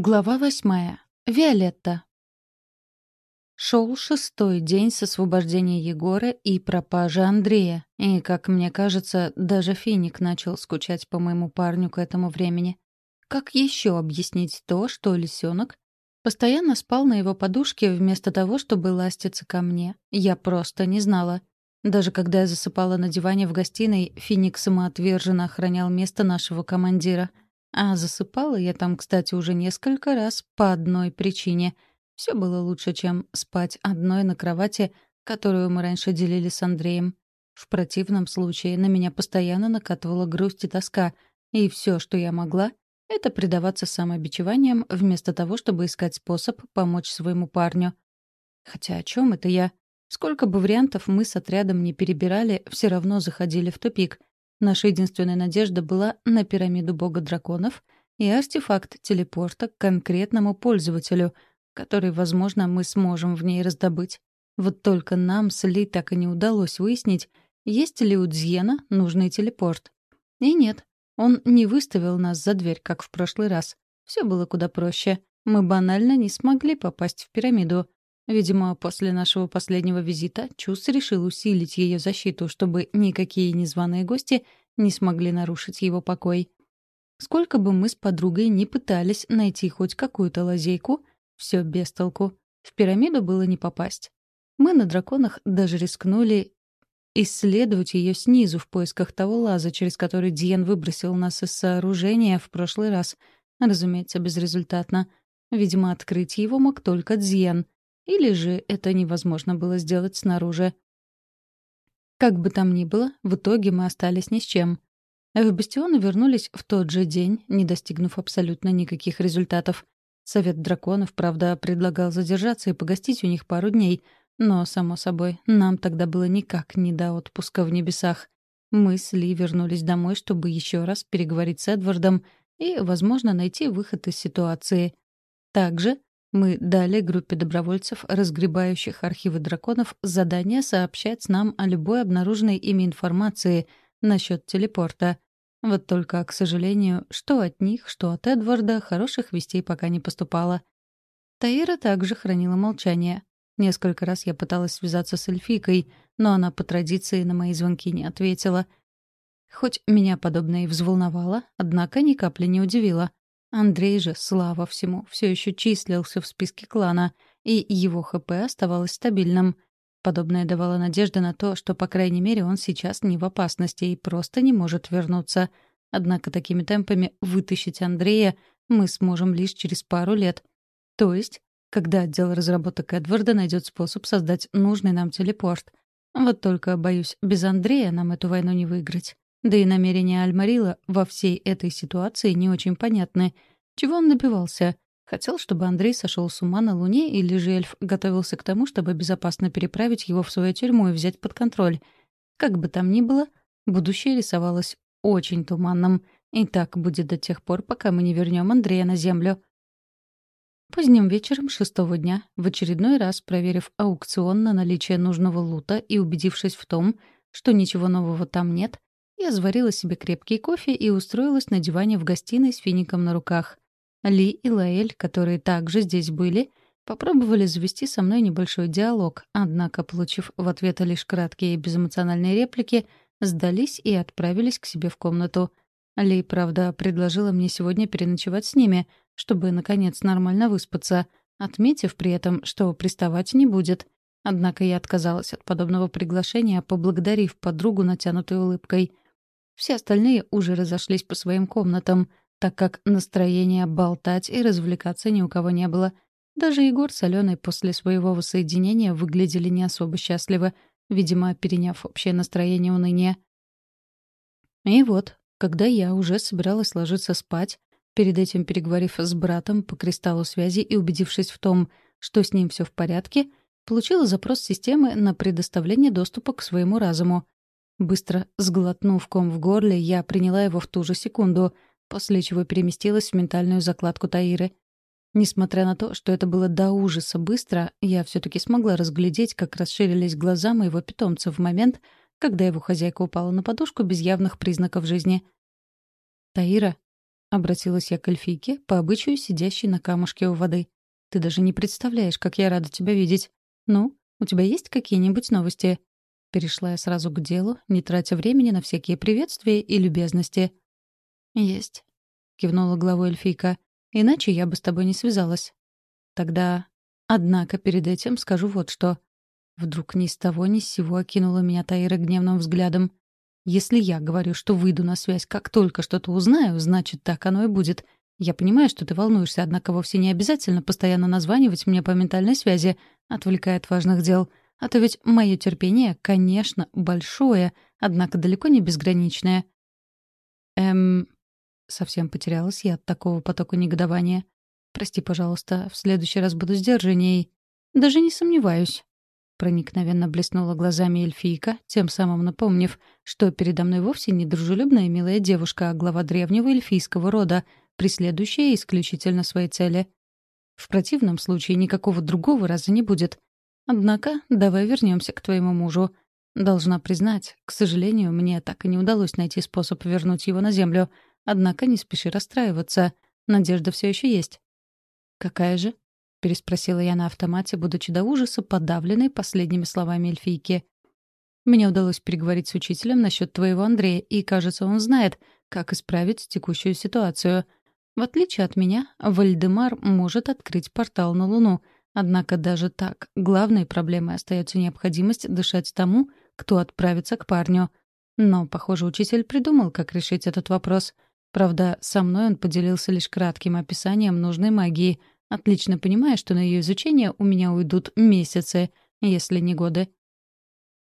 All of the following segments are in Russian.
Глава восьмая. Виолетта. Шел шестой день с освобождения Егора и пропажи Андрея, и, как мне кажется, даже Финик начал скучать по моему парню к этому времени. Как еще объяснить то, что лисенок постоянно спал на его подушке вместо того, чтобы ластиться ко мне? Я просто не знала. Даже когда я засыпала на диване в гостиной, Финик самоотверженно охранял место нашего командира — а засыпала я там, кстати, уже несколько раз по одной причине. Все было лучше, чем спать одной на кровати, которую мы раньше делили с Андреем. В противном случае на меня постоянно накатывала грусть и тоска, и все, что я могла, — это предаваться самобичеваниям вместо того, чтобы искать способ помочь своему парню. Хотя о чем это я? Сколько бы вариантов мы с отрядом не перебирали, все равно заходили в тупик — Наша единственная надежда была на пирамиду бога драконов и артефакт телепорта к конкретному пользователю, который, возможно, мы сможем в ней раздобыть. Вот только нам с Ли так и не удалось выяснить, есть ли у Дзьена нужный телепорт. И нет, он не выставил нас за дверь, как в прошлый раз. Все было куда проще. Мы банально не смогли попасть в пирамиду. Видимо, после нашего последнего визита Чус решил усилить ее защиту, чтобы никакие незваные гости не смогли нарушить его покой. Сколько бы мы с подругой ни пытались найти хоть какую-то лазейку, все без толку. В пирамиду было не попасть. Мы на драконах даже рискнули исследовать ее снизу в поисках того лаза, через который Диен выбросил нас из сооружения в прошлый раз. Разумеется, безрезультатно. Видимо, открыть его мог только Дзьен — или же это невозможно было сделать снаружи. Как бы там ни было, в итоге мы остались ни с чем. В бастионы вернулись в тот же день, не достигнув абсолютно никаких результатов. Совет драконов, правда, предлагал задержаться и погостить у них пару дней, но, само собой, нам тогда было никак не до отпуска в небесах. Мы с Ли вернулись домой, чтобы еще раз переговорить с Эдвардом и, возможно, найти выход из ситуации. Также мы дали группе добровольцев, разгребающих архивы драконов, задание сообщать нам о любой обнаруженной ими информации насчет телепорта. Вот только, к сожалению, что от них, что от Эдварда хороших вестей пока не поступало. Таира также хранила молчание. Несколько раз я пыталась связаться с эльфикой, но она по традиции на мои звонки не ответила. Хоть меня подобное и взволновало, однако ни капли не удивило. Андрей же, слава всему, все еще числился в списке клана, и его ХП оставалось стабильным. Подобное давало надежды на то, что, по крайней мере, он сейчас не в опасности и просто не может вернуться. Однако такими темпами вытащить Андрея мы сможем лишь через пару лет. То есть, когда отдел разработок Эдварда найдет способ создать нужный нам телепорт. Вот только, боюсь, без Андрея нам эту войну не выиграть. Да и намерения Альмарила во всей этой ситуации не очень понятны. Чего он добивался? Хотел, чтобы Андрей сошел с ума на Луне, или же эльф готовился к тому, чтобы безопасно переправить его в свою тюрьму и взять под контроль? Как бы там ни было, будущее рисовалось очень туманным. И так будет до тех пор, пока мы не вернем Андрея на Землю. Поздним вечером шестого дня, в очередной раз проверив аукцион на наличие нужного лута и убедившись в том, что ничего нового там нет, я заварила себе крепкий кофе и устроилась на диване в гостиной с фиником на руках. Ли и Лаэль, которые также здесь были, попробовали завести со мной небольшой диалог, однако, получив в ответ лишь краткие и безэмоциональные реплики, сдались и отправились к себе в комнату. Ли, правда, предложила мне сегодня переночевать с ними, чтобы, наконец, нормально выспаться, отметив при этом, что приставать не будет. Однако я отказалась от подобного приглашения, поблагодарив подругу натянутой улыбкой — все остальные уже разошлись по своим комнатам, так как настроения болтать и развлекаться ни у кого не было. Даже Егор с Аленой после своего воссоединения выглядели не особо счастливо, видимо, переняв общее настроение уныния. И вот, когда я уже собиралась ложиться спать, перед этим переговорив с братом по кристаллу связи и убедившись в том, что с ним все в порядке, получила запрос системы на предоставление доступа к своему разуму. Быстро сглотнув ком в горле, я приняла его в ту же секунду, после чего переместилась в ментальную закладку Таиры. Несмотря на то, что это было до ужаса быстро, я все таки смогла разглядеть, как расширились глаза моего питомца в момент, когда его хозяйка упала на подушку без явных признаков жизни. «Таира?» — обратилась я к эльфийке, по обычаю сидящей на камушке у воды. «Ты даже не представляешь, как я рада тебя видеть. Ну, у тебя есть какие-нибудь новости?» Перешла я сразу к делу, не тратя времени на всякие приветствия и любезности. «Есть», — кивнула головой эльфийка. «Иначе я бы с тобой не связалась». «Тогда...» «Однако перед этим скажу вот что». Вдруг ни с того ни с сего окинула меня Таира гневным взглядом. «Если я говорю, что выйду на связь, как только что-то узнаю, значит, так оно и будет. Я понимаю, что ты волнуешься, однако вовсе не обязательно постоянно названивать мне по ментальной связи, отвлекая от важных дел. А то ведь мое терпение, конечно, большое, однако далеко не безграничное. Эм... Совсем потерялась я от такого потока негодования. Прости, пожалуйста, в следующий раз буду сдержанней. Даже не сомневаюсь. Проникновенно блеснула глазами эльфийка, тем самым напомнив, что передо мной вовсе не дружелюбная милая девушка, а глава древнего эльфийского рода, преследующая исключительно свои цели. В противном случае никакого другого раза не будет. Однако, давай вернемся к твоему мужу. Должна признать, к сожалению, мне так и не удалось найти способ вернуть его на землю. Однако не спеши расстраиваться. Надежда все еще есть. «Какая же?» — переспросила я на автомате, будучи до ужаса подавленной последними словами эльфийки. «Мне удалось переговорить с учителем насчет твоего Андрея, и, кажется, он знает, как исправить текущую ситуацию. В отличие от меня, Вальдемар может открыть портал на Луну — Однако даже так, главной проблемой остается необходимость дышать тому, кто отправится к парню. Но, похоже, учитель придумал, как решить этот вопрос. Правда, со мной он поделился лишь кратким описанием нужной магии, отлично понимая, что на ее изучение у меня уйдут месяцы, если не годы.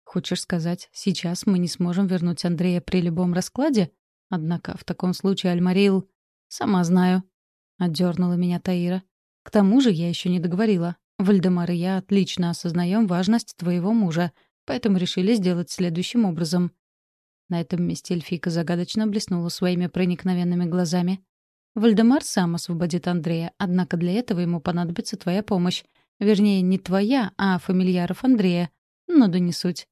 Хочешь сказать, сейчас мы не сможем вернуть Андрея при любом раскладе? Однако в таком случае Альмарил... Сама знаю. Одернула меня Таира. К тому же я еще не договорила. Вальдемар и я отлично осознаем важность твоего мужа, поэтому решили сделать следующим образом. На этом месте эльфийка загадочно блеснула своими проникновенными глазами. Вальдемар сам освободит Андрея, однако для этого ему понадобится твоя помощь. Вернее, не твоя, а фамильяров Андрея. Но да не суть.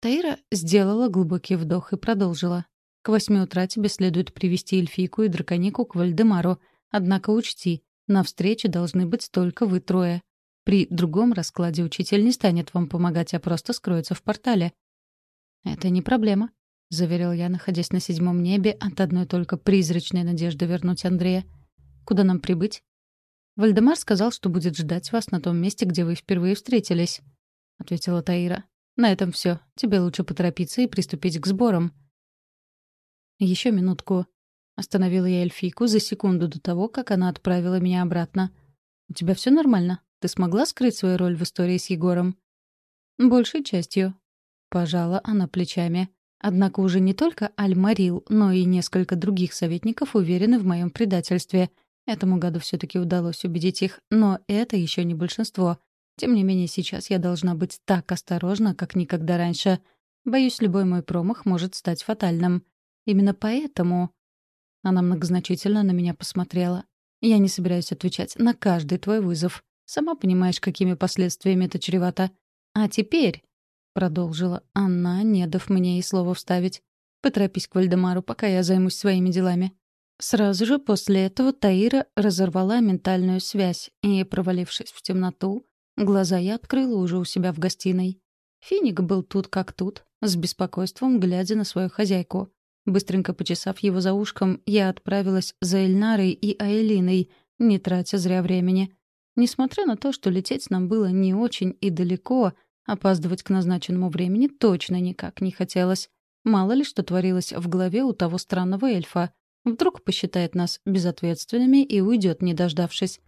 Таира сделала глубокий вдох и продолжила. «К восьми утра тебе следует привести эльфийку и драконику к Вальдемару. Однако учти, на встрече должны быть только вы трое. При другом раскладе учитель не станет вам помогать, а просто скроется в портале. «Это не проблема», — заверил я, находясь на седьмом небе от одной только призрачной надежды вернуть Андрея. «Куда нам прибыть?» «Вальдемар сказал, что будет ждать вас на том месте, где вы впервые встретились», — ответила Таира. «На этом все. Тебе лучше поторопиться и приступить к сборам». Еще минутку», Остановила я эльфийку за секунду до того, как она отправила меня обратно. «У тебя все нормально? Ты смогла скрыть свою роль в истории с Егором?» «Большей частью». Пожала она плечами. Однако уже не только Аль-Марил, но и несколько других советников уверены в моем предательстве. Этому году все таки удалось убедить их, но это еще не большинство. Тем не менее, сейчас я должна быть так осторожна, как никогда раньше. Боюсь, любой мой промах может стать фатальным. Именно поэтому она многозначительно на меня посмотрела. «Я не собираюсь отвечать на каждый твой вызов. Сама понимаешь, какими последствиями это чревато. А теперь...» — продолжила она, не дав мне и слова вставить. «Поторопись к Вальдемару, пока я займусь своими делами». Сразу же после этого Таира разорвала ментальную связь и, провалившись в темноту, глаза я открыла уже у себя в гостиной. Финик был тут как тут, с беспокойством глядя на свою хозяйку. Быстренько почесав его за ушком, я отправилась за Эльнарой и Айлиной, не тратя зря времени. Несмотря на то, что лететь нам было не очень и далеко, опаздывать к назначенному времени точно никак не хотелось. Мало ли что творилось в голове у того странного эльфа. Вдруг посчитает нас безответственными и уйдет, не дождавшись.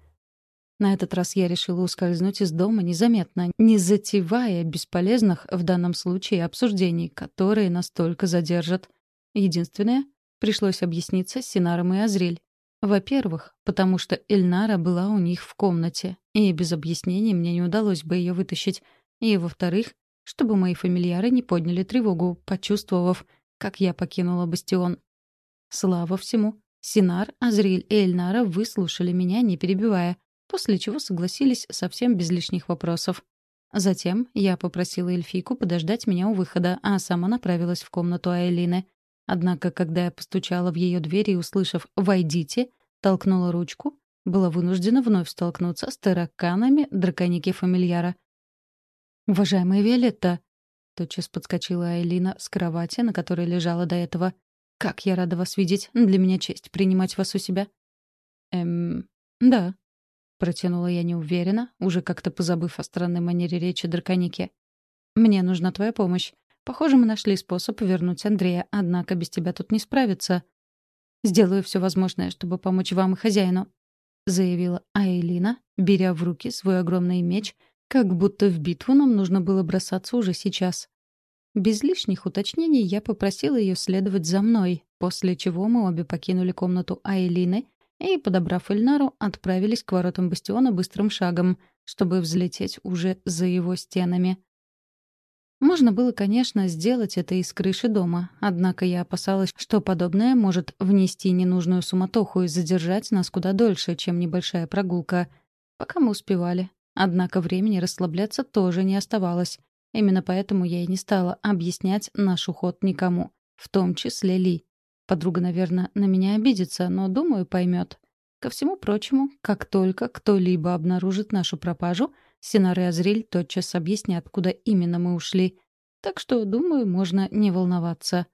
На этот раз я решила ускользнуть из дома незаметно, не затевая бесполезных в данном случае обсуждений, которые настолько задержат. Единственное, пришлось объясниться с Синаром и Азрель. Во-первых, потому что Эльнара была у них в комнате, и без объяснений мне не удалось бы ее вытащить. И, во-вторых, чтобы мои фамильяры не подняли тревогу, почувствовав, как я покинула бастион. Слава всему, Синар, Азриль и Эльнара выслушали меня, не перебивая, после чего согласились совсем без лишних вопросов. Затем я попросила эльфийку подождать меня у выхода, а сама направилась в комнату Айлины — Однако, когда я постучала в ее дверь и, услышав «Войдите», толкнула ручку, была вынуждена вновь столкнуться с тараканами драконики фамильяра. «Уважаемая Виолетта!» — тотчас подскочила Айлина с кровати, на которой лежала до этого. «Как я рада вас видеть! Для меня честь принимать вас у себя!» «Эм... да», — протянула я неуверенно, уже как-то позабыв о странной манере речи драконики. «Мне нужна твоя помощь. Похоже, мы нашли способ вернуть Андрея, однако без тебя тут не справиться. Сделаю все возможное, чтобы помочь вам и хозяину», — заявила Айлина, беря в руки свой огромный меч, как будто в битву нам нужно было бросаться уже сейчас. Без лишних уточнений я попросила ее следовать за мной, после чего мы обе покинули комнату Айлины и, подобрав Эльнару, отправились к воротам бастиона быстрым шагом, чтобы взлететь уже за его стенами. Можно было, конечно, сделать это из крыши дома, однако я опасалась, что подобное может внести ненужную суматоху и задержать нас куда дольше, чем небольшая прогулка. Пока мы успевали. Однако времени расслабляться тоже не оставалось. Именно поэтому я и не стала объяснять наш уход никому, в том числе Ли. Подруга, наверное, на меня обидится, но, думаю, поймет. Ко всему прочему, как только кто-либо обнаружит нашу пропажу — Синар и Азриль тотчас объяснят, куда именно мы ушли. Так что, думаю, можно не волноваться.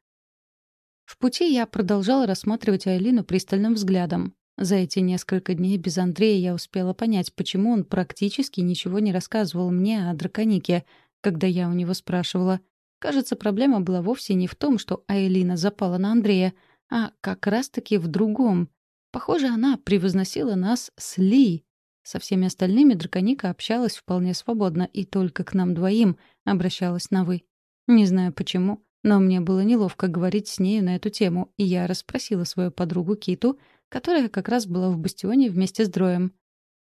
В пути я продолжала рассматривать Айлину пристальным взглядом. За эти несколько дней без Андрея я успела понять, почему он практически ничего не рассказывал мне о драконике, когда я у него спрашивала. Кажется, проблема была вовсе не в том, что Айлина запала на Андрея, а как раз-таки в другом. Похоже, она превозносила нас с Ли, со всеми остальными драконика общалась вполне свободно и только к нам двоим обращалась на «вы». Не знаю почему, но мне было неловко говорить с нею на эту тему, и я расспросила свою подругу Киту, которая как раз была в бастионе вместе с Дроем.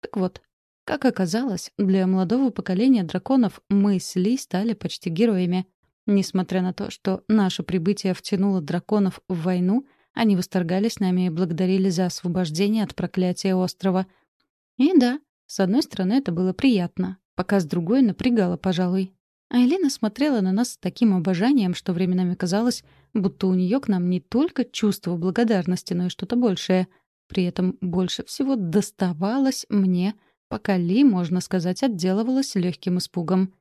Так вот, как оказалось, для молодого поколения драконов мы с Ли стали почти героями. Несмотря на то, что наше прибытие втянуло драконов в войну, они восторгались нами и благодарили за освобождение от проклятия острова — и да, с одной стороны, это было приятно, пока с другой напрягало, пожалуй. Айлина смотрела на нас с таким обожанием, что временами казалось, будто у нее к нам не только чувство благодарности, но и что-то большее. При этом больше всего доставалось мне, пока Ли, можно сказать, отделывалась легким испугом.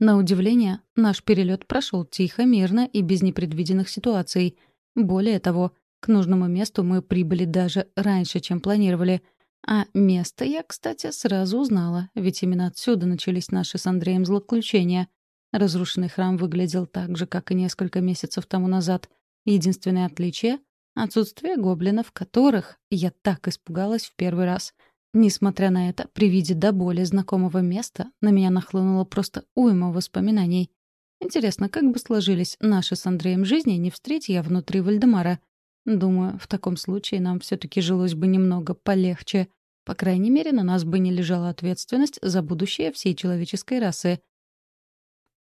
На удивление, наш перелет прошел тихо, мирно и без непредвиденных ситуаций. Более того, к нужному месту мы прибыли даже раньше, чем планировали — а место я, кстати, сразу узнала, ведь именно отсюда начались наши с Андреем злоключения. Разрушенный храм выглядел так же, как и несколько месяцев тому назад. Единственное отличие — отсутствие гоблинов, которых я так испугалась в первый раз. Несмотря на это, при виде до боли знакомого места на меня нахлынуло просто уйма воспоминаний. Интересно, как бы сложились наши с Андреем жизни, не встретя я внутри Вальдемара — Думаю, в таком случае нам все-таки жилось бы немного полегче. По крайней мере, на нас бы не лежала ответственность за будущее всей человеческой расы.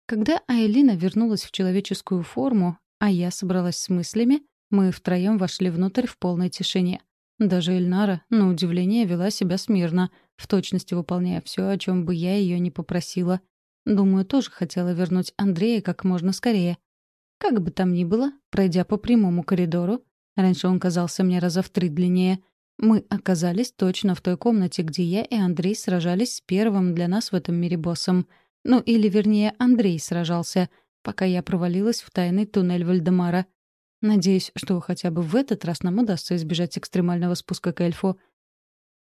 Когда Айлина вернулась в человеческую форму, а я собралась с мыслями, мы втроем вошли внутрь в полной тишине. Даже Эльнара, на удивление, вела себя смирно, в точности выполняя все, о чем бы я ее не попросила. Думаю, тоже хотела вернуть Андрея как можно скорее. Как бы там ни было, пройдя по прямому коридору, Раньше он казался мне раза в три длиннее. Мы оказались точно в той комнате, где я и Андрей сражались с первым для нас в этом мире боссом. Ну, или, вернее, Андрей сражался, пока я провалилась в тайный туннель Вальдемара. Надеюсь, что хотя бы в этот раз нам удастся избежать экстремального спуска к эльфу.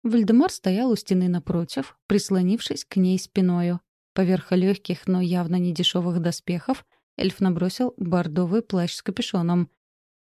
Вальдемар стоял у стены напротив, прислонившись к ней спиною. Поверх легких, но явно не дешевых доспехов эльф набросил бордовый плащ с капюшоном —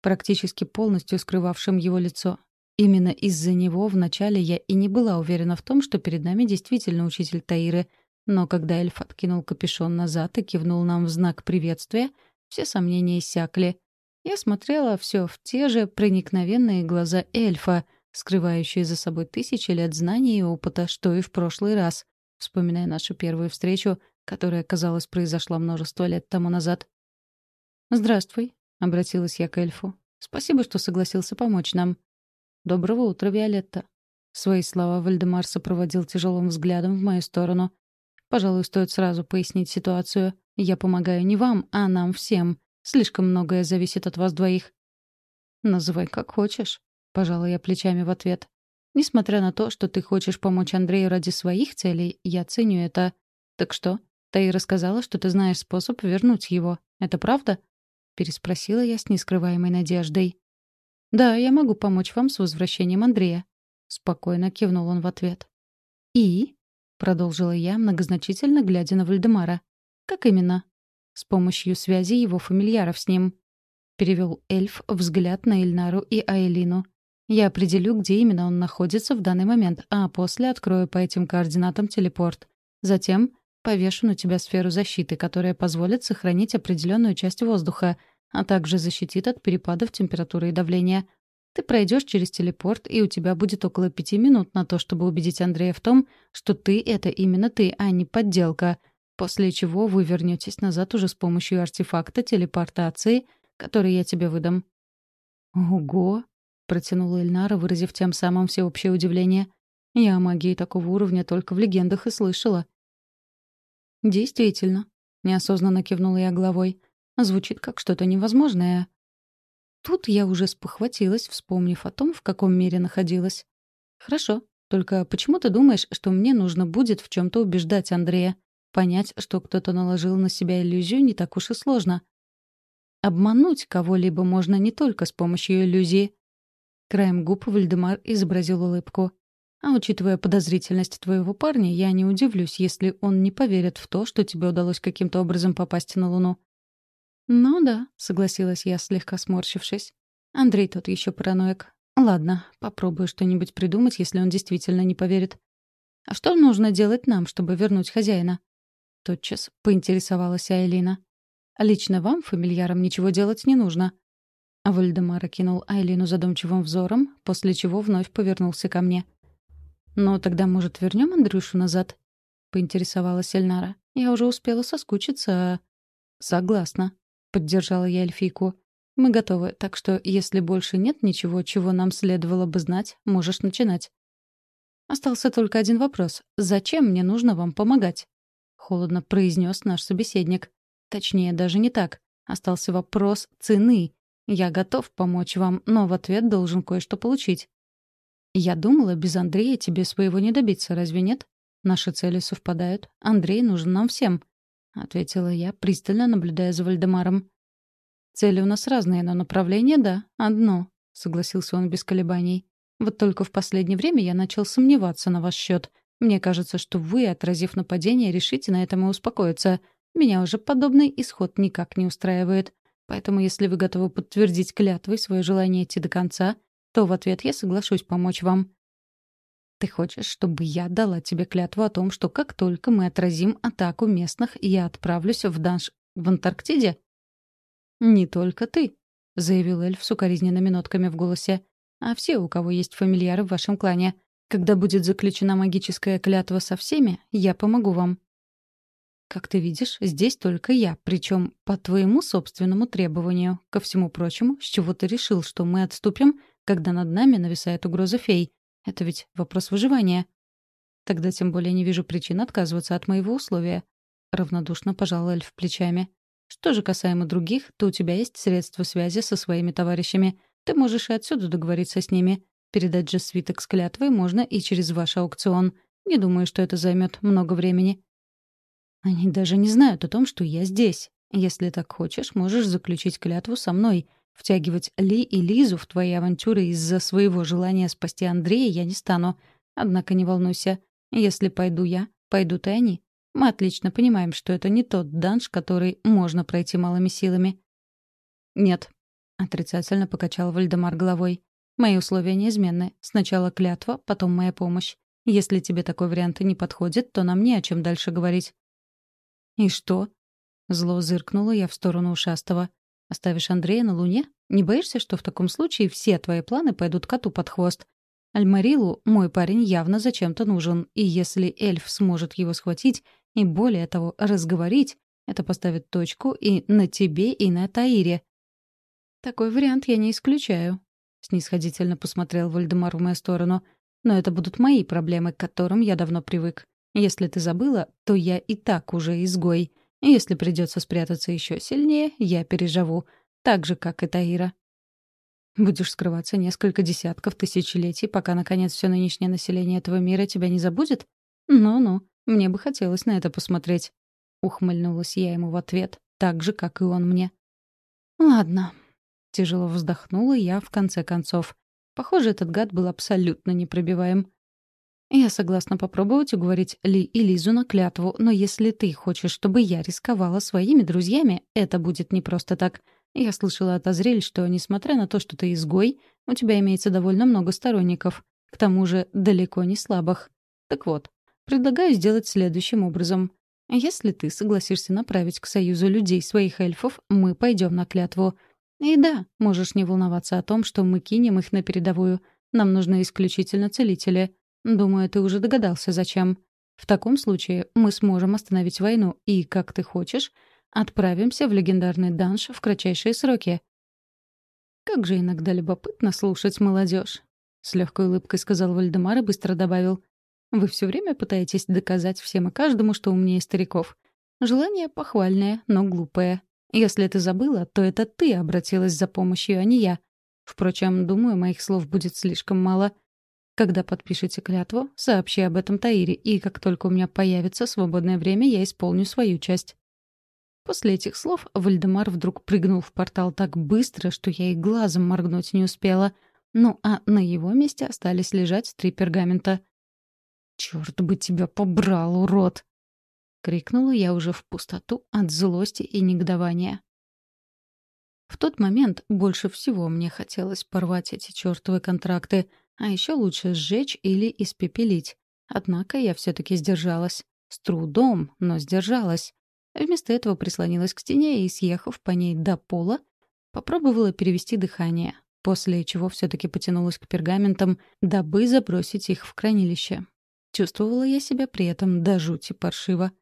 практически полностью скрывавшим его лицо. Именно из-за него вначале я и не была уверена в том, что перед нами действительно учитель Таиры, но когда эльф откинул капюшон назад и кивнул нам в знак приветствия, все сомнения иссякли. Я смотрела все в те же проникновенные глаза эльфа, скрывающие за собой тысячи лет знаний и опыта, что и в прошлый раз, вспоминая нашу первую встречу, которая, казалось, произошла множество лет тому назад. «Здравствуй», — обратилась я к эльфу. «Спасибо, что согласился помочь нам». «Доброго утра, Виолетта». Свои слова Вальдемар сопроводил тяжелым взглядом в мою сторону. «Пожалуй, стоит сразу пояснить ситуацию. Я помогаю не вам, а нам всем. Слишком многое зависит от вас двоих». «Называй как хочешь», — пожала я плечами в ответ. «Несмотря на то, что ты хочешь помочь Андрею ради своих целей, я ценю это. Так что, ты рассказала, что ты знаешь способ вернуть его. Это правда?» — переспросила я с нескрываемой надеждой. «Да, я могу помочь вам с возвращением Андрея», — спокойно кивнул он в ответ. «И?» — продолжила я, многозначительно глядя на Вальдемара. «Как именно?» «С помощью связи его фамильяров с ним», — перевел эльф взгляд на Ильнару и Айлину. «Я определю, где именно он находится в данный момент, а после открою по этим координатам телепорт. Затем повешу на тебя сферу защиты, которая позволит сохранить определенную часть воздуха, а также защитит от перепадов температуры и давления. Ты пройдешь через телепорт, и у тебя будет около пяти минут на то, чтобы убедить Андрея в том, что ты — это именно ты, а не подделка. После чего вы вернетесь назад уже с помощью артефакта телепортации, который я тебе выдам». «Ого!» — протянула Эльнара, выразив тем самым всеобщее удивление. «Я о магии такого уровня только в легендах и слышала». «Действительно», — неосознанно кивнула я головой. «Звучит как что-то невозможное». Тут я уже спохватилась, вспомнив о том, в каком мире находилась. «Хорошо. Только почему ты думаешь, что мне нужно будет в чем то убеждать Андрея? Понять, что кто-то наложил на себя иллюзию, не так уж и сложно. Обмануть кого-либо можно не только с помощью иллюзии». Краем губ Вальдемар изобразил улыбку. «А учитывая подозрительность твоего парня, я не удивлюсь, если он не поверит в то, что тебе удалось каким-то образом попасть на Луну. «Ну да», — согласилась я, слегка сморщившись. «Андрей тот еще параноик. Ладно, попробую что-нибудь придумать, если он действительно не поверит. А что нужно делать нам, чтобы вернуть хозяина?» Тотчас поинтересовалась Айлина. «Лично вам, фамильярам, ничего делать не нужно». Вальдемар окинул Айлину задумчивым взором, после чего вновь повернулся ко мне. «Ну, тогда, может, вернем Андрюшу назад?» — поинтересовалась Эльнара. «Я уже успела соскучиться, а...» «Согласна», поддержала я эльфийку. «Мы готовы, так что, если больше нет ничего, чего нам следовало бы знать, можешь начинать». «Остался только один вопрос. Зачем мне нужно вам помогать?» — холодно произнес наш собеседник. Точнее, даже не так. Остался вопрос цены. Я готов помочь вам, но в ответ должен кое-что получить. Я думала, без Андрея тебе своего не добиться, разве нет? Наши цели совпадают. Андрей нужен нам всем. — ответила я, пристально наблюдая за Вальдемаром. «Цели у нас разные, но направление — да, одно», — согласился он без колебаний. «Вот только в последнее время я начал сомневаться на ваш счет. Мне кажется, что вы, отразив нападение, решите на этом и успокоиться. Меня уже подобный исход никак не устраивает. Поэтому, если вы готовы подтвердить клятвой свое желание идти до конца, то в ответ я соглашусь помочь вам. Ты хочешь, чтобы я дала тебе клятву о том, что как только мы отразим атаку местных, я отправлюсь в данж в Антарктиде? Не только ты, заявил эльф с укоризненными нотками в голосе, а все, у кого есть фамильяры в вашем клане. Когда будет заключена магическая клятва со всеми, я помогу вам. Как ты видишь, здесь только я, причем по твоему собственному требованию. Ко всему прочему, с чего ты решил, что мы отступим, когда над нами нависает угроза фей? Это ведь вопрос выживания. Тогда тем более не вижу причин отказываться от моего условия. Равнодушно пожал эльф плечами. Что же касаемо других, то у тебя есть средства связи со своими товарищами. Ты можешь и отсюда договориться с ними. Передать же свиток с клятвой можно и через ваш аукцион. Не думаю, что это займет много времени. Они даже не знают о том, что я здесь. Если так хочешь, можешь заключить клятву со мной. Втягивать Ли и Лизу в твои авантюры из-за своего желания спасти Андрея я не стану. Однако не волнуйся. Если пойду я, пойдут и они. Мы отлично понимаем, что это не тот данж, который можно пройти малыми силами. «Нет», — отрицательно покачал Вальдемар головой. «Мои условия неизменны. Сначала клятва, потом моя помощь. Если тебе такой вариант не подходит, то нам не о чем дальше говорить». «И что?» Зло зыркнула я в сторону ушастого. Оставишь Андрея на Луне? Не боишься, что в таком случае все твои планы пойдут коту под хвост? Альмарилу мой парень явно зачем-то нужен, и если эльф сможет его схватить и, более того, разговорить, это поставит точку и на тебе, и на Таире. «Такой вариант я не исключаю», — снисходительно посмотрел Вальдемар в мою сторону. «Но это будут мои проблемы, к которым я давно привык. Если ты забыла, то я и так уже изгой. Если придется спрятаться еще сильнее, я переживу. Так же, как и Таира. Будешь скрываться несколько десятков тысячелетий, пока, наконец, все нынешнее население этого мира тебя не забудет? Ну-ну, мне бы хотелось на это посмотреть. Ухмыльнулась я ему в ответ, так же, как и он мне. Ладно. Тяжело вздохнула я в конце концов. Похоже, этот гад был абсолютно непробиваем. Я согласна попробовать уговорить Ли и Лизу на клятву, но если ты хочешь, чтобы я рисковала своими друзьями, это будет не просто так. Я слышала от Азрель, что, несмотря на то, что ты изгой, у тебя имеется довольно много сторонников. К тому же далеко не слабых. Так вот, предлагаю сделать следующим образом. Если ты согласишься направить к союзу людей своих эльфов, мы пойдем на клятву. И да, можешь не волноваться о том, что мы кинем их на передовую. Нам нужны исключительно целители. Думаю, ты уже догадался, зачем. В таком случае мы сможем остановить войну и, как ты хочешь, отправимся в легендарный данж в кратчайшие сроки. Как же иногда любопытно слушать молодежь, с легкой улыбкой сказал Вальдемар и быстро добавил. Вы все время пытаетесь доказать всем и каждому, что умнее стариков. Желание похвальное, но глупое. Если ты забыла, то это ты обратилась за помощью, а не я. Впрочем, думаю, моих слов будет слишком мало. Когда подпишете клятву, сообщи об этом Таире, и как только у меня появится свободное время, я исполню свою часть. После этих слов Вальдемар вдруг прыгнул в портал так быстро, что я и глазом моргнуть не успела. Ну а на его месте остались лежать три пергамента. «Чёрт бы тебя побрал, урод!» — крикнула я уже в пустоту от злости и негодования. В тот момент больше всего мне хотелось порвать эти чёртовы контракты, а еще лучше сжечь или испепелить. Однако я все таки сдержалась. С трудом, но сдержалась. Вместо этого прислонилась к стене и, съехав по ней до пола, попробовала перевести дыхание, после чего все таки потянулась к пергаментам, дабы забросить их в хранилище. Чувствовала я себя при этом до жути паршиво.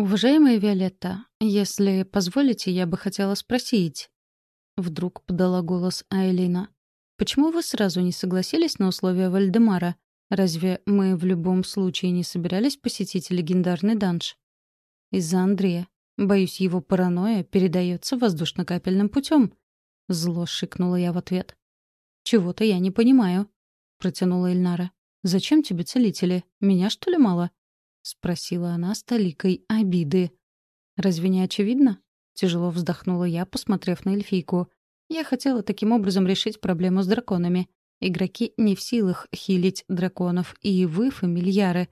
«Уважаемая Виолетта, если позволите, я бы хотела спросить...» Вдруг подала голос Айлина. «Почему вы сразу не согласились на условия Вальдемара? Разве мы в любом случае не собирались посетить легендарный данж?» Из-за Андрея. Боюсь, его паранойя передается воздушно-капельным путем. Зло шикнула я в ответ. «Чего-то я не понимаю», — протянула Эльнара. «Зачем тебе целители? Меня, что ли, мало?» — спросила она с толикой обиды. «Разве не очевидно?» — тяжело вздохнула я, посмотрев на эльфийку. «Я хотела таким образом решить проблему с драконами. Игроки не в силах хилить драконов, и вы, фамильяры.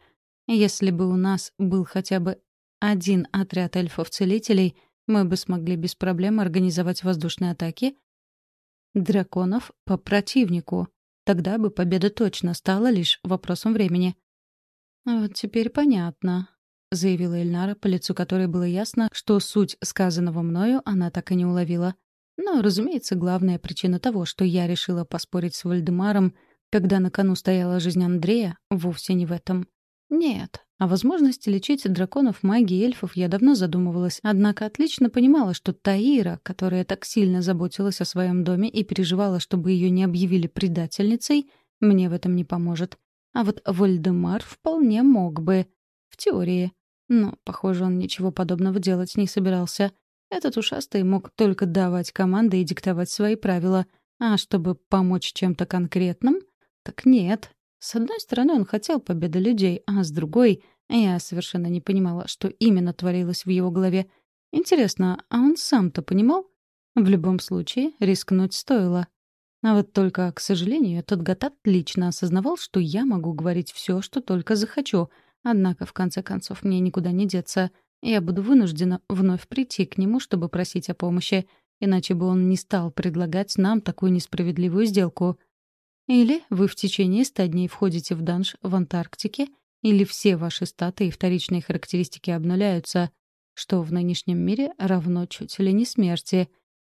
Если бы у нас был хотя бы один отряд эльфов-целителей, мы бы смогли без проблем организовать воздушные атаки драконов по противнику. Тогда бы победа точно стала лишь вопросом времени. «Вот теперь понятно», — заявила Эльнара, по лицу которой было ясно, что суть сказанного мною она так и не уловила. Но, разумеется, главная причина того, что я решила поспорить с Вальдемаром, когда на кону стояла жизнь Андрея, вовсе не в этом. Нет, о возможности лечить драконов магией эльфов я давно задумывалась, однако отлично понимала, что Таира, которая так сильно заботилась о своем доме и переживала, чтобы ее не объявили предательницей, мне в этом не поможет. А вот Вольдемар вполне мог бы. В теории. Но, похоже, он ничего подобного делать не собирался. Этот ушастый мог только давать команды и диктовать свои правила. А чтобы помочь чем-то конкретным? Так нет. С одной стороны, он хотел победы людей, а с другой — я совершенно не понимала, что именно творилось в его голове. Интересно, а он сам-то понимал? В любом случае, рискнуть стоило. А вот только, к сожалению, тот гад отлично осознавал, что я могу говорить все, что только захочу. Однако, в конце концов, мне никуда не деться. Я буду вынуждена вновь прийти к нему, чтобы просить о помощи. Иначе бы он не стал предлагать нам такую несправедливую сделку. Или вы в течение ста дней входите в данж в Антарктике, или все ваши статы и вторичные характеристики обнуляются, что в нынешнем мире равно чуть ли не смерти.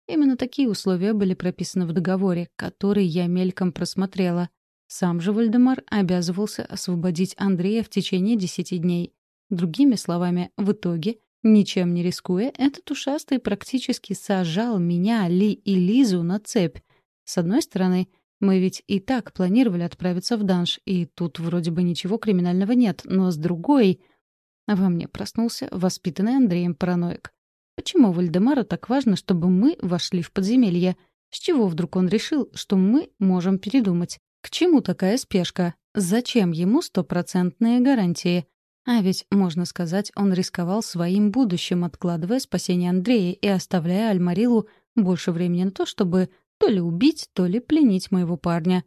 Именно такие условия были прописаны в договоре, который я мельком просмотрела. Сам же Вальдемар обязывался освободить Андрея в течение десяти дней. Другими словами, в итоге, ничем не рискуя, этот ушастый практически сажал меня, Ли и Лизу на цепь. С одной стороны, мы ведь и так планировали отправиться в данж, и тут вроде бы ничего криминального нет, но с другой... Во мне проснулся воспитанный Андреем параноик. Почему Вальдемару так важно, чтобы мы вошли в подземелье? С чего вдруг он решил, что мы можем передумать? К чему такая спешка? Зачем ему стопроцентные гарантии? А ведь, можно сказать, он рисковал своим будущим, откладывая спасение Андрея и оставляя Альмарилу больше времени на то, чтобы то ли убить, то ли пленить моего парня.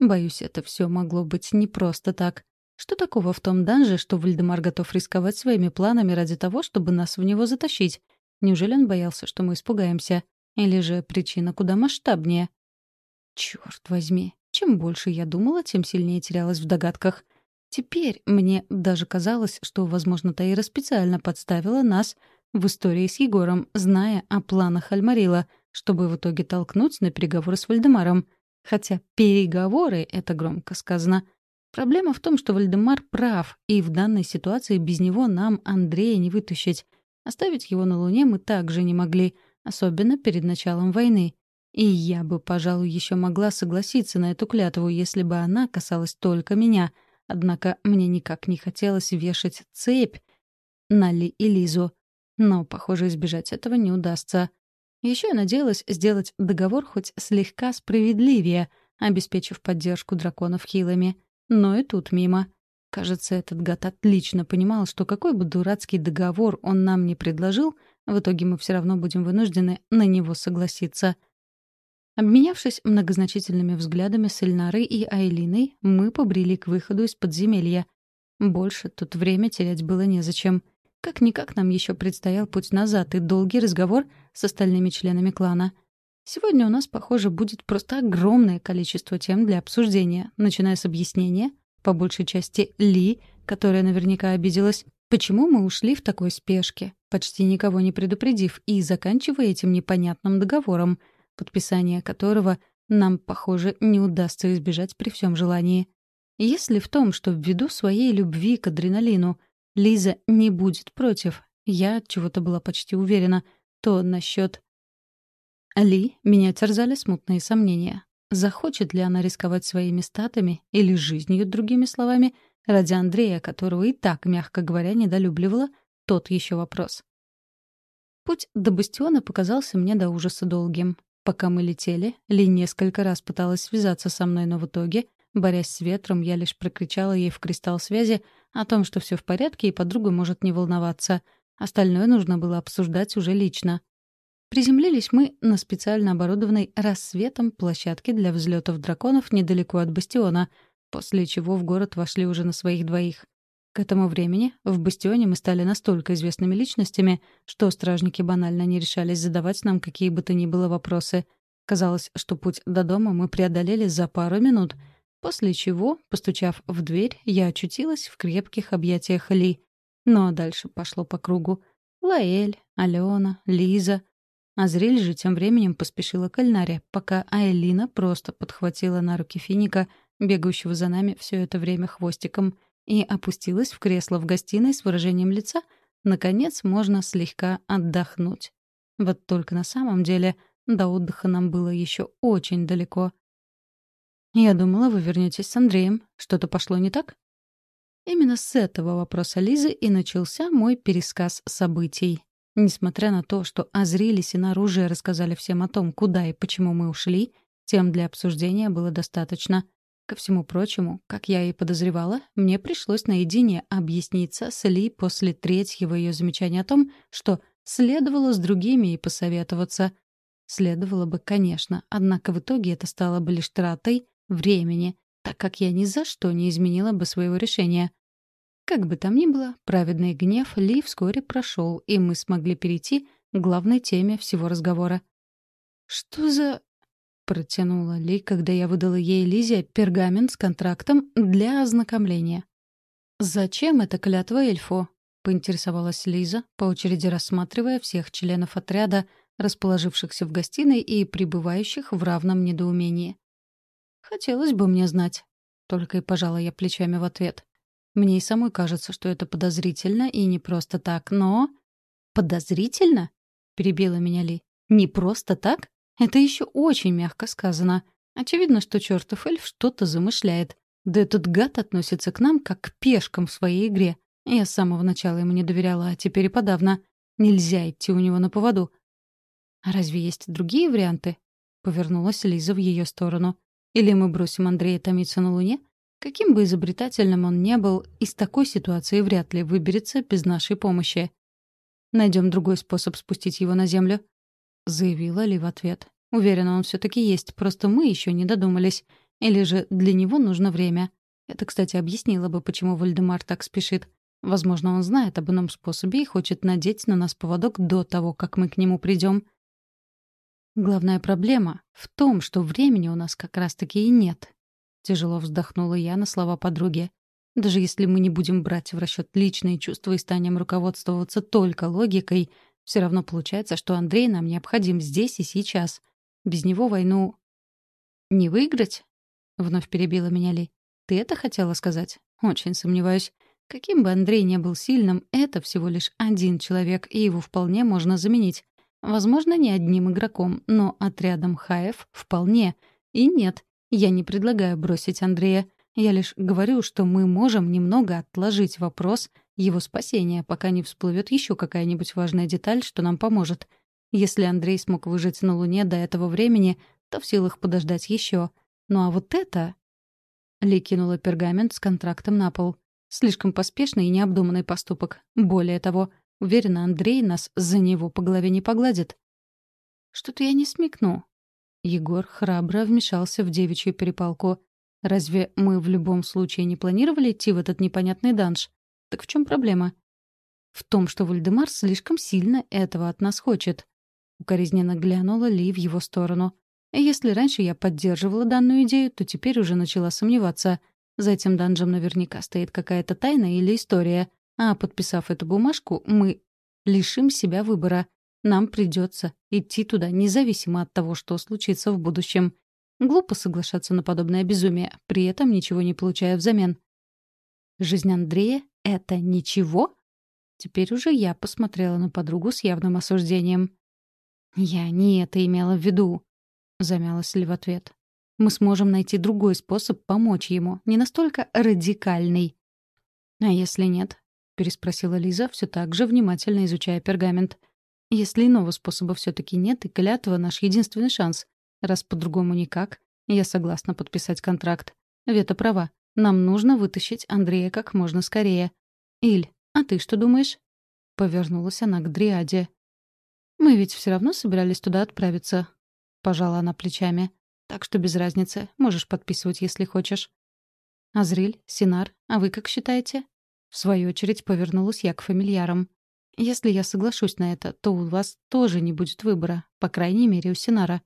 Боюсь, это все могло быть не просто так. Что такого в том данже, что Вальдемар готов рисковать своими планами ради того, чтобы нас в него затащить? Неужели он боялся, что мы испугаемся? Или же причина куда масштабнее? Черт возьми, чем больше я думала, тем сильнее терялась в догадках. Теперь мне даже казалось, что, возможно, Таира специально подставила нас в истории с Егором, зная о планах Альмарила, чтобы в итоге толкнуть на переговоры с Вальдемаром. Хотя «переговоры» — это громко сказано. Проблема в том, что Вальдемар прав, и в данной ситуации без него нам Андрея не вытащить. Оставить его на Луне мы также не могли, особенно перед началом войны. И я бы, пожалуй, еще могла согласиться на эту клятву, если бы она касалась только меня. Однако мне никак не хотелось вешать цепь на Ли и Лизу. Но, похоже, избежать этого не удастся. Еще я надеялась сделать договор хоть слегка справедливее, обеспечив поддержку драконов хилами. Но и тут мимо. Кажется, этот гад отлично понимал, что какой бы дурацкий договор он нам не предложил, в итоге мы все равно будем вынуждены на него согласиться. Обменявшись многозначительными взглядами с Эльнарой и Айлиной, мы побрели к выходу из подземелья. Больше тут время терять было незачем. Как-никак нам еще предстоял путь назад и долгий разговор с остальными членами клана. Сегодня у нас, похоже, будет просто огромное количество тем для обсуждения, начиная с объяснения по большей части Ли, которая наверняка обиделась, почему мы ушли в такой спешке, почти никого не предупредив, и заканчивая этим непонятным договором, подписание которого нам, похоже, не удастся избежать при всем желании. Если в том, что ввиду своей любви к адреналину Лиза не будет против, я чего-то была почти уверена, то насчет Ли меня терзали смутные сомнения. Захочет ли она рисковать своими статами или жизнью, другими словами, ради Андрея, которого и так, мягко говоря, недолюбливала, тот еще вопрос. Путь до бастиона показался мне до ужаса долгим. Пока мы летели, Ли несколько раз пыталась связаться со мной, но в итоге, борясь с ветром, я лишь прокричала ей в кристалл связи о том, что все в порядке и подруга может не волноваться. Остальное нужно было обсуждать уже лично. Приземлились мы на специально оборудованной рассветом площадке для взлетов драконов недалеко от бастиона, после чего в город вошли уже на своих двоих. К этому времени в бастионе мы стали настолько известными личностями, что стражники банально не решались задавать нам какие бы то ни было вопросы. Казалось, что путь до дома мы преодолели за пару минут, после чего, постучав в дверь, я очутилась в крепких объятиях Ли. Ну а дальше пошло по кругу. Лаэль, Алена, Лиза, Азриль же тем временем поспешила к Эльнаре, пока Айлина просто подхватила на руки Финика, бегающего за нами все это время хвостиком, и опустилась в кресло в гостиной с выражением лица «Наконец можно слегка отдохнуть». Вот только на самом деле до отдыха нам было еще очень далеко. «Я думала, вы вернетесь с Андреем. Что-то пошло не так?» Именно с этого вопроса Лизы и начался мой пересказ событий. Несмотря на то, что Азриль и Синар уже рассказали всем о том, куда и почему мы ушли, тем для обсуждения было достаточно. Ко всему прочему, как я и подозревала, мне пришлось наедине объясниться с Ли после третьего ее замечания о том, что следовало с другими и посоветоваться. Следовало бы, конечно, однако в итоге это стало бы лишь тратой времени, так как я ни за что не изменила бы своего решения. Как бы там ни было, праведный гнев Ли вскоре прошел, и мы смогли перейти к главной теме всего разговора. «Что за...» — протянула Ли, когда я выдала ей Лизе пергамент с контрактом для ознакомления. «Зачем это клятва эльфу?» — поинтересовалась Лиза, по очереди рассматривая всех членов отряда, расположившихся в гостиной и пребывающих в равном недоумении. «Хотелось бы мне знать», — только и пожала я плечами в ответ. Мне и самой кажется, что это подозрительно и не просто так, но... «Подозрительно?» — перебила меня Ли. «Не просто так? Это еще очень мягко сказано. Очевидно, что чертов эльф что-то замышляет. Да этот гад относится к нам как к пешкам в своей игре. Я с самого начала ему не доверяла, а теперь и подавно. Нельзя идти у него на поводу. «А разве есть другие варианты?» — повернулась Лиза в ее сторону. «Или мы бросим Андрея томиться на Луне? Каким бы изобретательным он ни был, из такой ситуации вряд ли выберется без нашей помощи. Найдем другой способ спустить его на Землю», — заявила Ли в ответ. «Уверена, он все таки есть, просто мы еще не додумались. Или же для него нужно время. Это, кстати, объяснило бы, почему Вальдемар так спешит. Возможно, он знает об ином способе и хочет надеть на нас поводок до того, как мы к нему придем. Главная проблема в том, что времени у нас как раз-таки и нет. Тяжело вздохнула я на слова подруги. Даже если мы не будем брать в расчет личные чувства и станем руководствоваться только логикой, все равно получается, что Андрей нам необходим здесь и сейчас. Без него войну... «Не выиграть?» — вновь перебила меня Ли. «Ты это хотела сказать?» «Очень сомневаюсь. Каким бы Андрей не был сильным, это всего лишь один человек, и его вполне можно заменить. Возможно, не одним игроком, но отрядом Хаев вполне. И нет, я не предлагаю бросить Андрея. Я лишь говорю, что мы можем немного отложить вопрос его спасения, пока не всплывет еще какая-нибудь важная деталь, что нам поможет. Если Андрей смог выжить на Луне до этого времени, то в силах подождать еще. Ну а вот это... Ли кинула пергамент с контрактом на пол. Слишком поспешный и необдуманный поступок. Более того, уверена, Андрей нас за него по голове не погладит. Что-то я не смекну. Егор храбро вмешался в девичью перепалку. Разве мы в любом случае не планировали идти в этот непонятный данж? Так в чем проблема? В том, что Вальдемар слишком сильно этого от нас хочет. Укоризненно глянула Ли в его сторону. Если раньше я поддерживала данную идею, то теперь уже начала сомневаться — за этим данжем наверняка стоит какая-то тайна или история. А подписав эту бумажку, мы лишим себя выбора. Нам придется идти туда, независимо от того, что случится в будущем. Глупо соглашаться на подобное безумие, при этом ничего не получая взамен. Жизнь Андрея — это ничего? Теперь уже я посмотрела на подругу с явным осуждением. «Я не это имела в виду», — замялась Ли в ответ. Мы сможем найти другой способ помочь ему, не настолько радикальный. «А если нет?» — переспросила Лиза, все так же внимательно изучая пергамент. «Если иного способа все таки нет, и клятва — наш единственный шанс. Раз по-другому никак, я согласна подписать контракт. Вета права. Нам нужно вытащить Андрея как можно скорее. Иль, а ты что думаешь?» Повернулась она к Дриаде. «Мы ведь все равно собирались туда отправиться», — пожала она плечами. Так что без разницы, можешь подписывать, если хочешь. Азриль, Синар, а вы как считаете? В свою очередь повернулась я к фамильярам. Если я соглашусь на это, то у вас тоже не будет выбора, по крайней мере, у Синара.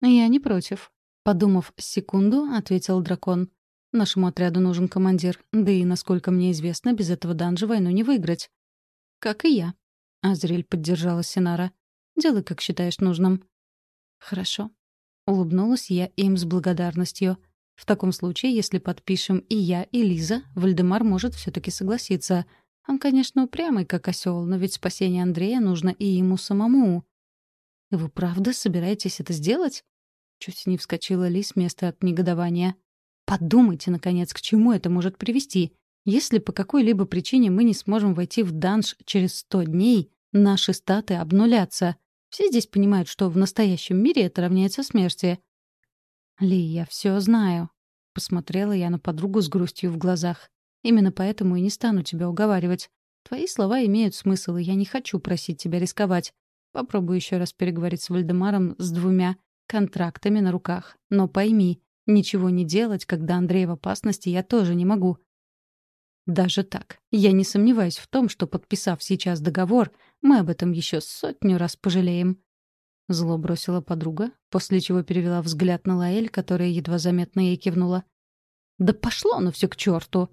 Я не против. Подумав секунду, ответил дракон. Нашему отряду нужен командир, да и, насколько мне известно, без этого данжа войну не выиграть. Как и я. Азриль поддержала Синара. Делай, как считаешь нужным. Хорошо. Улыбнулась я им с благодарностью. В таком случае, если подпишем и я, и Лиза, Вальдемар может все таки согласиться. Он, конечно, упрямый, как осел, но ведь спасение Андрея нужно и ему самому. «Вы правда собираетесь это сделать?» Чуть не вскочила Ли с места от негодования. «Подумайте, наконец, к чему это может привести. Если по какой-либо причине мы не сможем войти в данж через сто дней, наши статы обнулятся. Все здесь понимают, что в настоящем мире это равняется смерти. «Ли, я все знаю», — посмотрела я на подругу с грустью в глазах. «Именно поэтому и не стану тебя уговаривать. Твои слова имеют смысл, и я не хочу просить тебя рисковать. Попробую еще раз переговорить с Вальдемаром с двумя контрактами на руках. Но пойми, ничего не делать, когда Андрей в опасности, я тоже не могу. Даже так. Я не сомневаюсь в том, что, подписав сейчас договор, мы об этом еще сотню раз пожалеем. Зло бросила подруга, после чего перевела взгляд на Лаэль, которая едва заметно ей кивнула. «Да пошло оно все к черту!»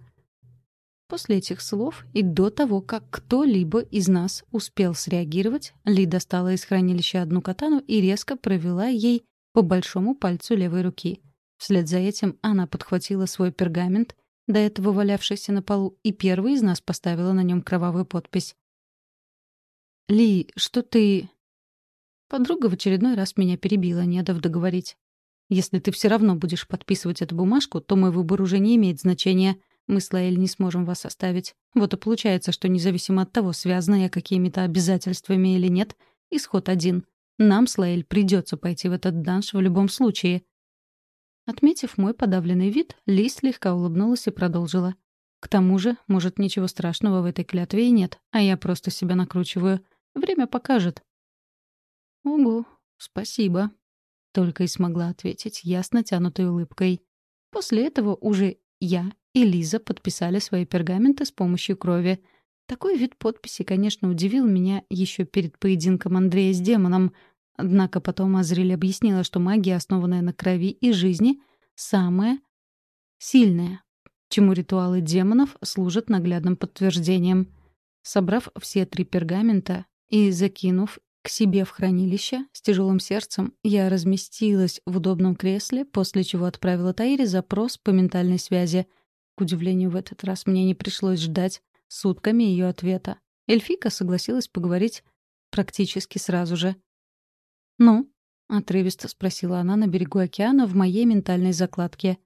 После этих слов и до того, как кто-либо из нас успел среагировать, Ли достала из хранилища одну катану и резко провела ей по большому пальцу левой руки. Вслед за этим она подхватила свой пергамент — до этого валявшийся на полу, и первый из нас поставила на нем кровавую подпись. «Ли, что ты...» Подруга в очередной раз меня перебила, не дав договорить. «Если ты все равно будешь подписывать эту бумажку, то мой выбор уже не имеет значения. Мы с Лаэль не сможем вас оставить. Вот и получается, что независимо от того, связана я какими-то обязательствами или нет, исход один. Нам с Лаэль придется пойти в этот данж в любом случае. Отметив мой подавленный вид, Ли слегка улыбнулась и продолжила. К тому же, может, ничего страшного в этой клятве и нет, а я просто себя накручиваю. Время покажет. «Угу, спасибо», — только и смогла ответить ясно тянутой улыбкой. После этого уже я и Лиза подписали свои пергаменты с помощью крови. Такой вид подписи, конечно, удивил меня еще перед поединком Андрея с демоном, однако потом Азриль объяснила, что магия, основанная на крови и жизни, самая сильная, чему ритуалы демонов служат наглядным подтверждением. Собрав все три пергамента и закинув к себе в хранилище, с тяжелым сердцем я разместилась в удобном кресле, после чего отправила Таире запрос по ментальной связи. К удивлению, в этот раз мне не пришлось ждать сутками ее ответа. Эльфика согласилась поговорить практически сразу же. «Ну?» — отрывисто спросила она на берегу океана в моей ментальной закладке.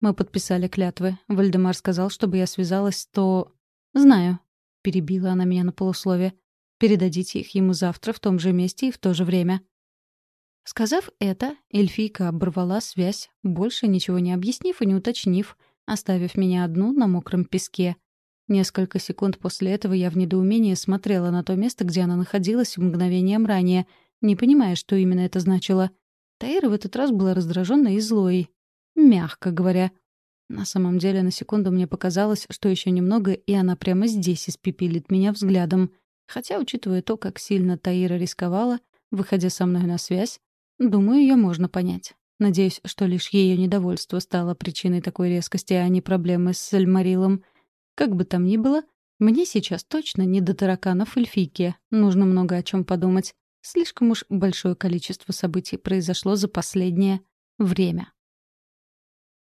Мы подписали клятвы. Вальдемар сказал, чтобы я связалась, то... «Знаю», — перебила она меня на полуслове. Передадите их ему завтра в том же месте и в то же время». Сказав это, эльфийка оборвала связь, больше ничего не объяснив и не уточнив, оставив меня одну на мокром песке. Несколько секунд после этого я в недоумении смотрела на то место, где она находилась мгновением ранее, не понимая, что именно это значило. Таира в этот раз была раздраженной и злой. Мягко говоря. На самом деле, на секунду мне показалось, что еще немного, и она прямо здесь испепелит меня взглядом — Хотя, учитывая то, как сильно Таира рисковала, выходя со мной на связь, думаю, ее можно понять. Надеюсь, что лишь ее недовольство стало причиной такой резкости, а не проблемы с Эльмарилом. Как бы там ни было, мне сейчас точно не до тараканов эльфийки. Нужно много о чем подумать. Слишком уж большое количество событий произошло за последнее время.